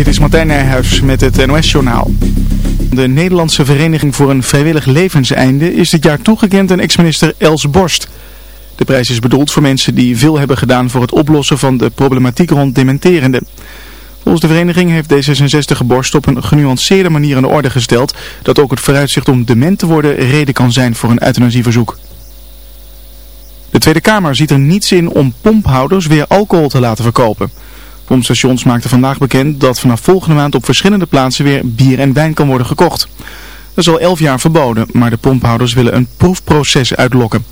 Dit is Martijn Nijhuis met het NOS-journaal. De Nederlandse Vereniging voor een Vrijwillig Levenseinde is dit jaar toegekend aan ex-minister Els Borst. De prijs is bedoeld voor mensen die veel hebben gedaan voor het oplossen van de problematiek rond dementerenden. Volgens de vereniging heeft D66 Borst op een genuanceerde manier aan de orde gesteld dat ook het vooruitzicht om dement te worden reden kan zijn voor een euthanasieverzoek. De Tweede Kamer ziet er niets in om pomphouders weer alcohol te laten verkopen. Pompstations maakten vandaag bekend dat vanaf volgende maand op verschillende plaatsen weer bier en wijn kan worden gekocht. Dat is al elf jaar verboden, maar de pomphouders willen een proefproces uitlokken.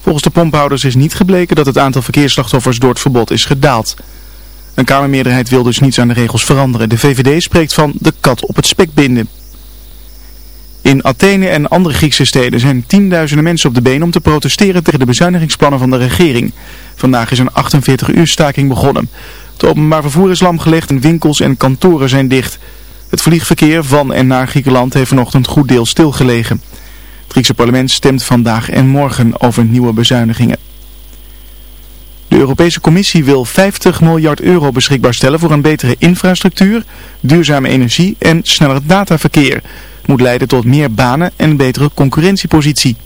Volgens de pomphouders is niet gebleken dat het aantal verkeersslachtoffers door het verbod is gedaald. Een Kamermeerderheid wil dus niets aan de regels veranderen. De VVD spreekt van de kat op het spek binden. In Athene en andere Griekse steden zijn tienduizenden mensen op de been om te protesteren tegen de bezuinigingsplannen van de regering. Vandaag is een 48 uur staking begonnen. Het openbaar vervoer is lamgelegd en winkels en kantoren zijn dicht. Het vliegverkeer van en naar Griekenland heeft vanochtend goed deel stilgelegen. Het Griekse parlement stemt vandaag en morgen over nieuwe bezuinigingen. De Europese Commissie wil 50 miljard euro beschikbaar stellen voor een betere infrastructuur, duurzame energie en sneller dataverkeer. Het moet leiden tot meer banen en een betere concurrentiepositie.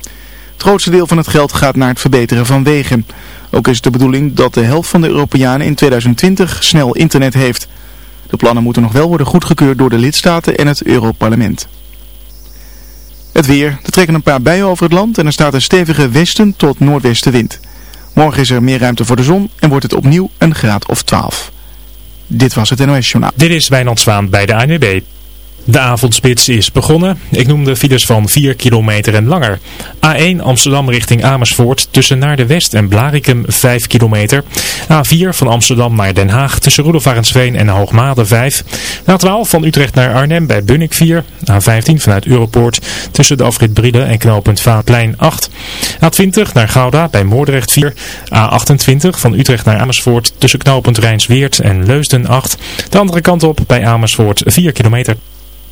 Het grootste deel van het geld gaat naar het verbeteren van wegen. Ook is het de bedoeling dat de helft van de Europeanen in 2020 snel internet heeft. De plannen moeten nog wel worden goedgekeurd door de lidstaten en het Europarlement. Het weer. Er trekken een paar bijen over het land en er staat een stevige westen tot noordwestenwind. Morgen is er meer ruimte voor de zon en wordt het opnieuw een graad of 12. Dit was het NOS Journaal. Dit is Wijnand bij de ANWB. De avondspits is begonnen. Ik noem de files van 4 kilometer en langer. A1 Amsterdam richting Amersfoort tussen naar de West en Blarikum 5 kilometer. A4 van Amsterdam naar Den Haag tussen Roelofarensveen en Hoogmade 5. A12 van Utrecht naar Arnhem bij Bunnik 4. A15 vanuit Europoort tussen de afrit Brieden en knooppunt Vaatplein 8. A20 naar Gouda bij Moordrecht 4. A28 van Utrecht naar Amersfoort tussen knooppunt Rijnsweert en Leusden 8. De andere kant op bij Amersfoort 4 kilometer.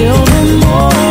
till more.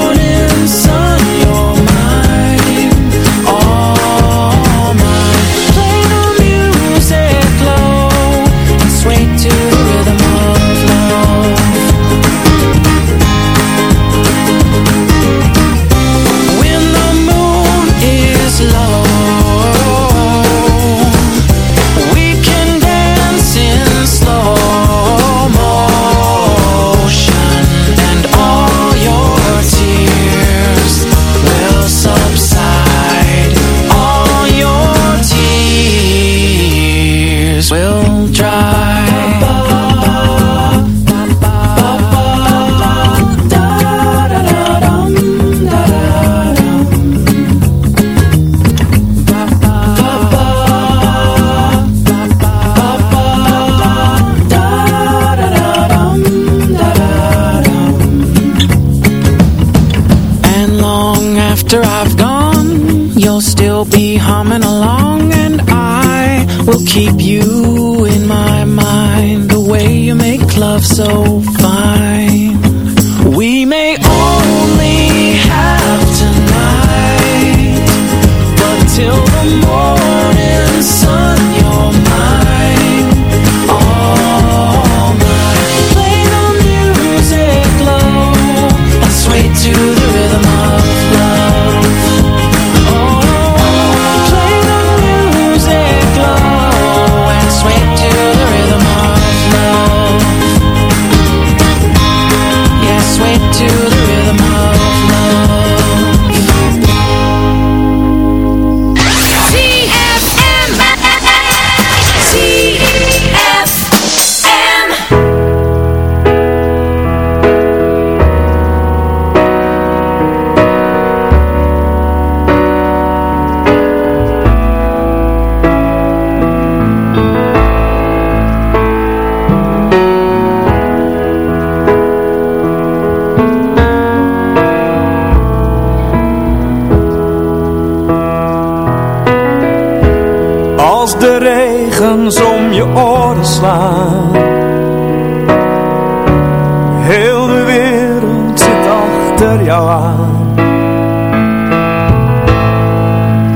Heel de wereld zit achter jou aan.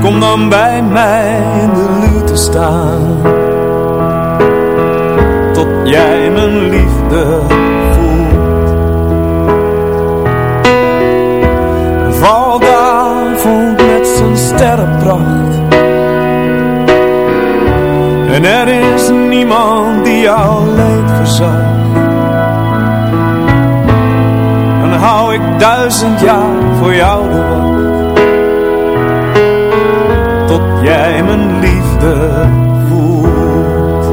Kom dan bij mij in de lute staan. Tot jij mijn liefde voelt. Valdavond met zijn sterrenpracht. En er is niemand die jouw leed verzacht Dan hou ik duizend jaar voor jou de wacht. Tot jij mijn liefde voelt.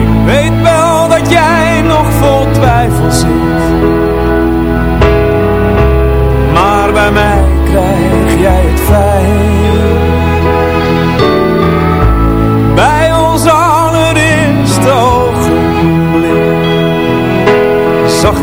Ik weet wel dat jij nog vol twijfel zit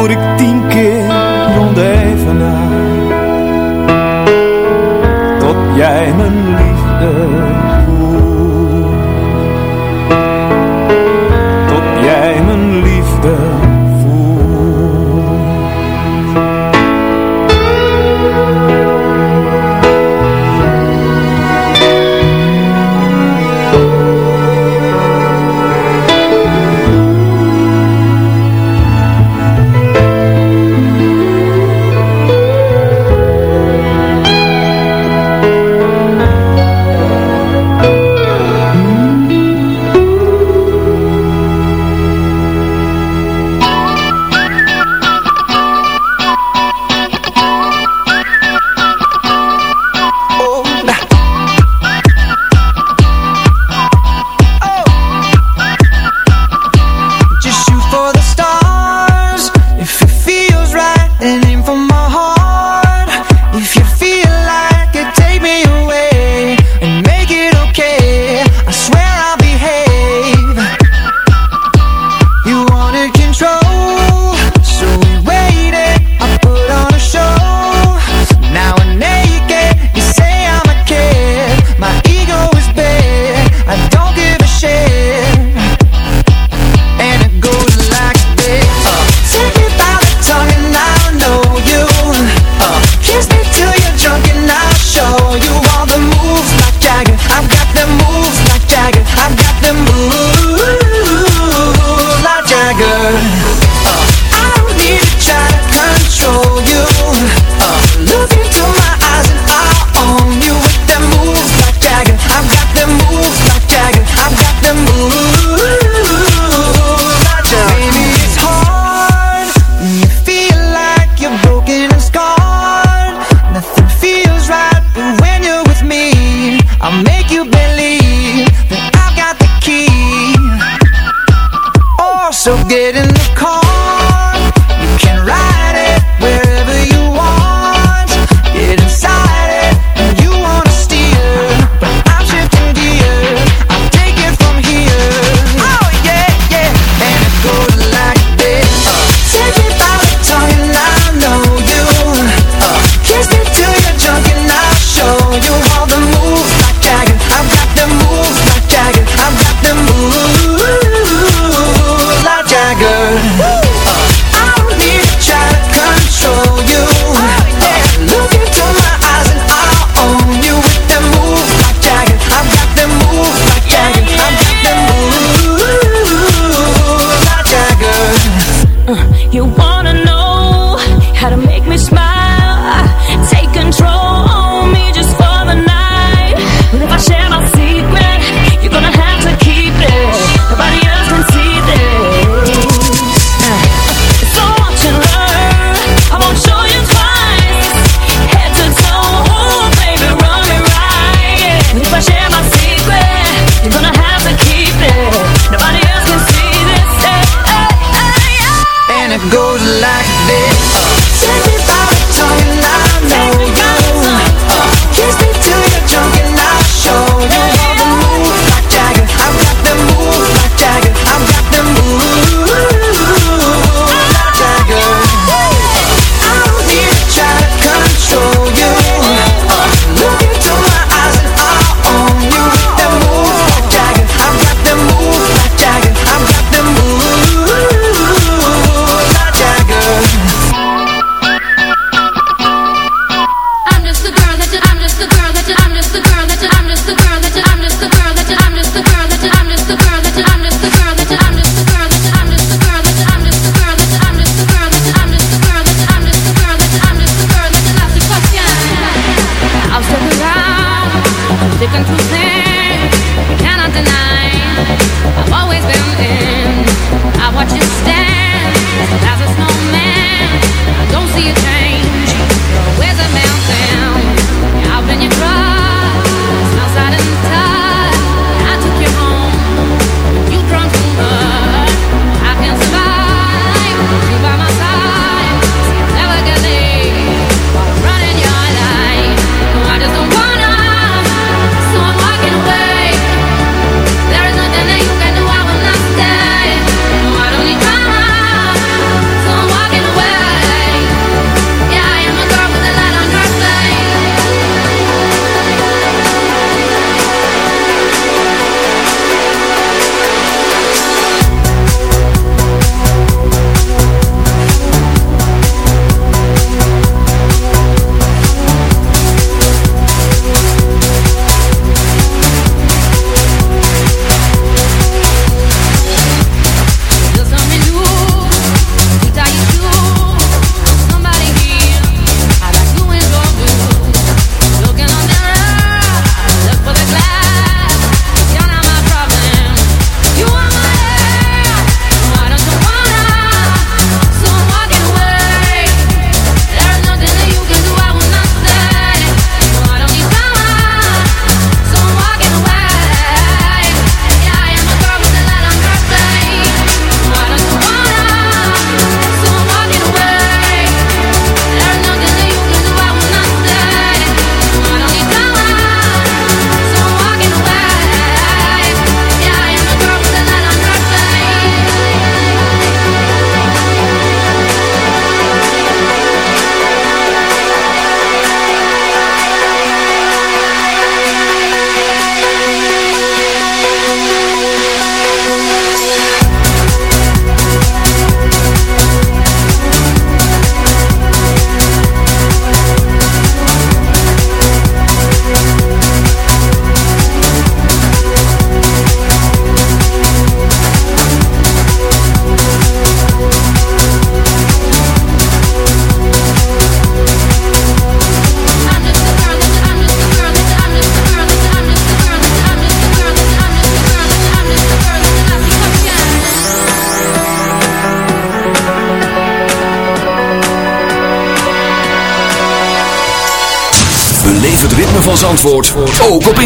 Moet ik tien keer rond even naar. Tot jij mijn liefde voelt. Tot jij mijn liefde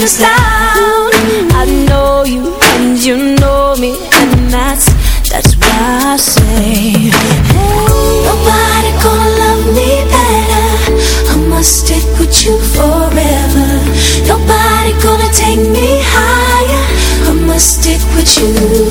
this town. I know you and you know me, and that's that's why I say, hey. nobody gonna love me better. I must stick with you forever. Nobody gonna take me higher. I must stick with you.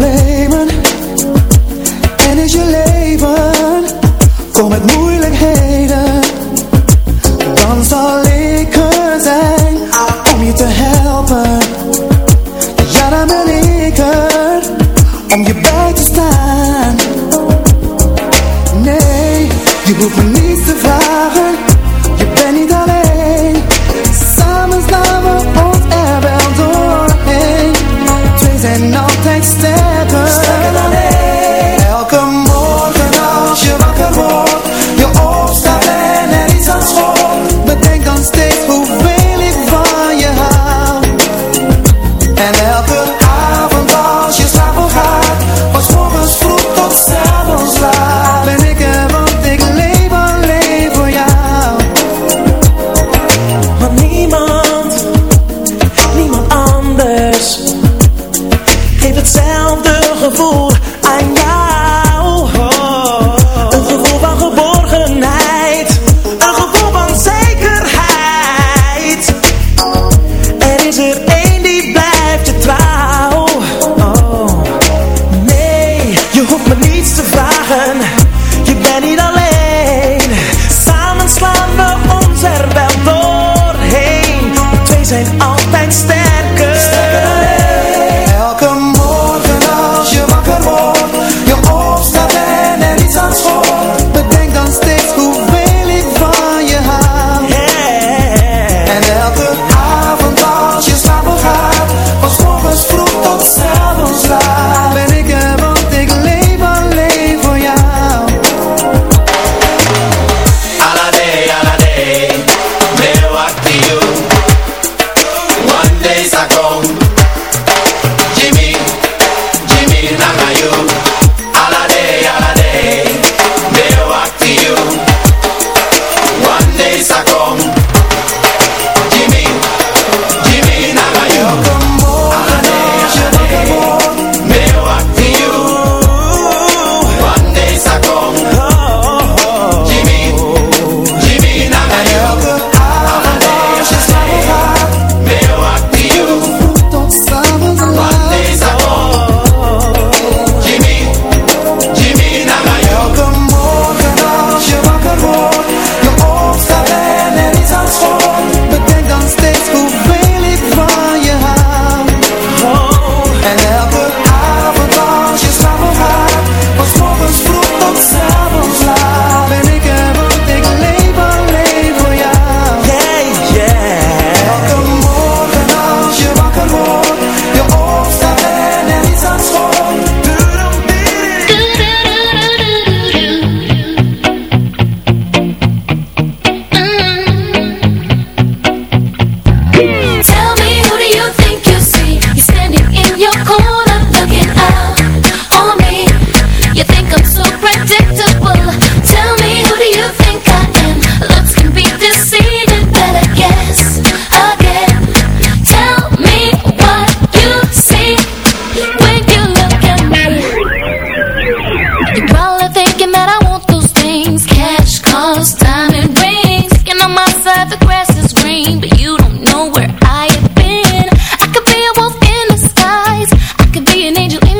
play.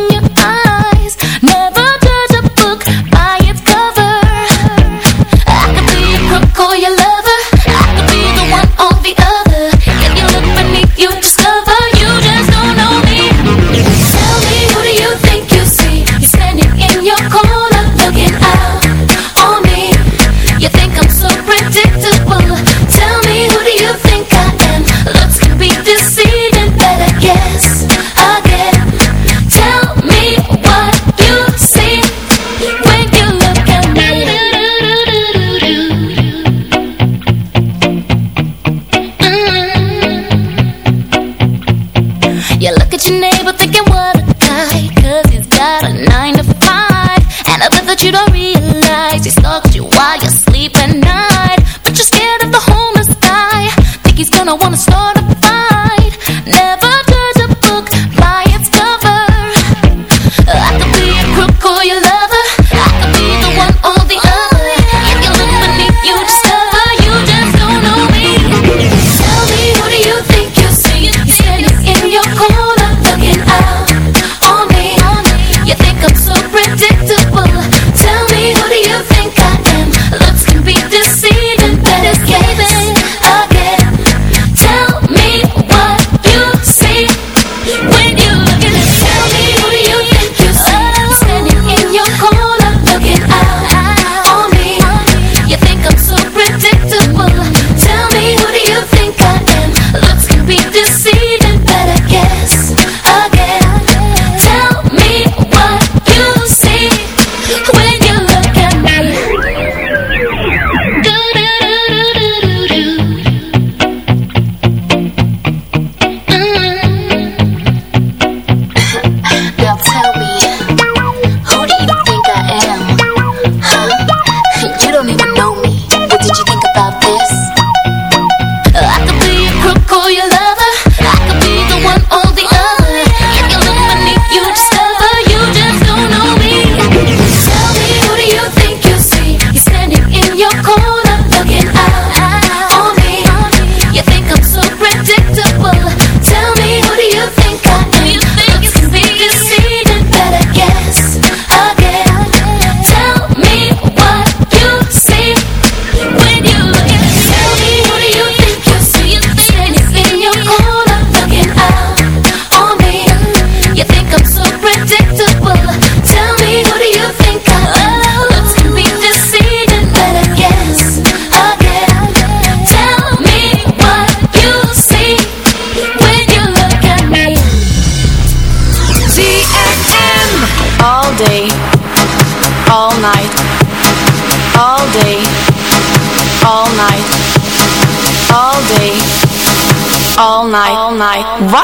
you are.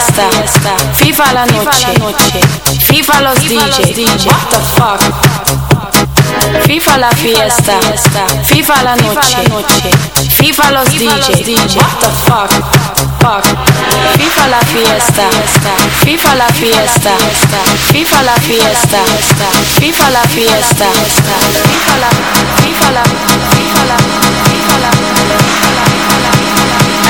fiesta, viva la noche, viva los DJ, what the fuck. Viva la fiesta, viva la noche, viva los DJ, what the fuck. fuck. Viva la fiesta, viva la fiesta, viva la fiesta, viva la fiesta, viva la, viva la, viva la.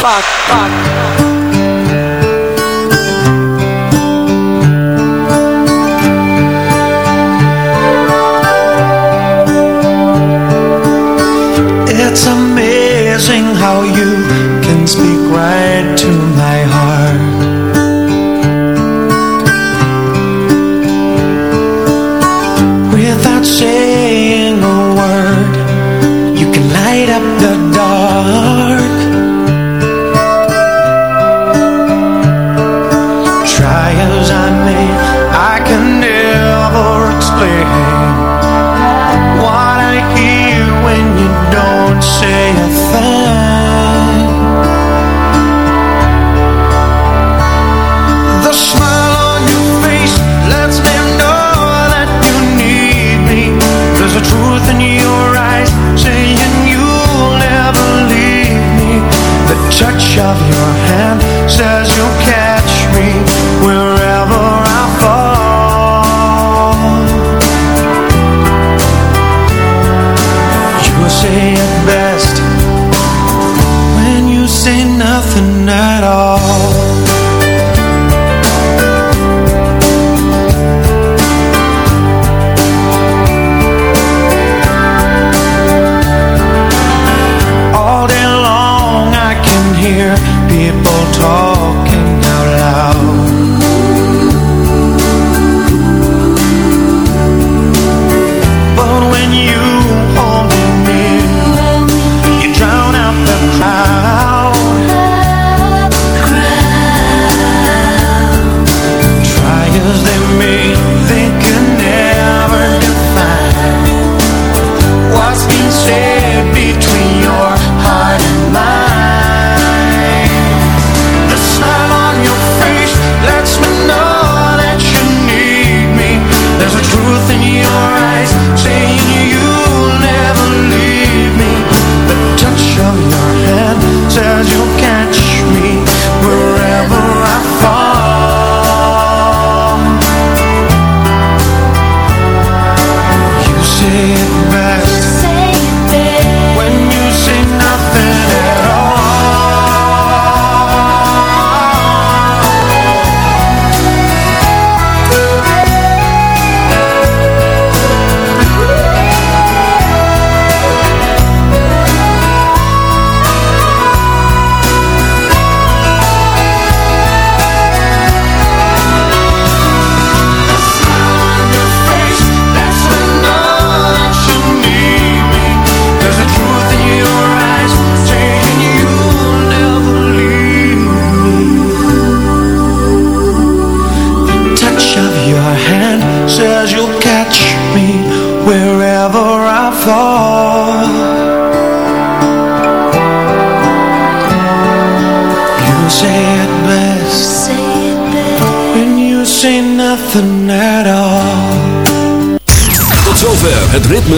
fuck, fuck.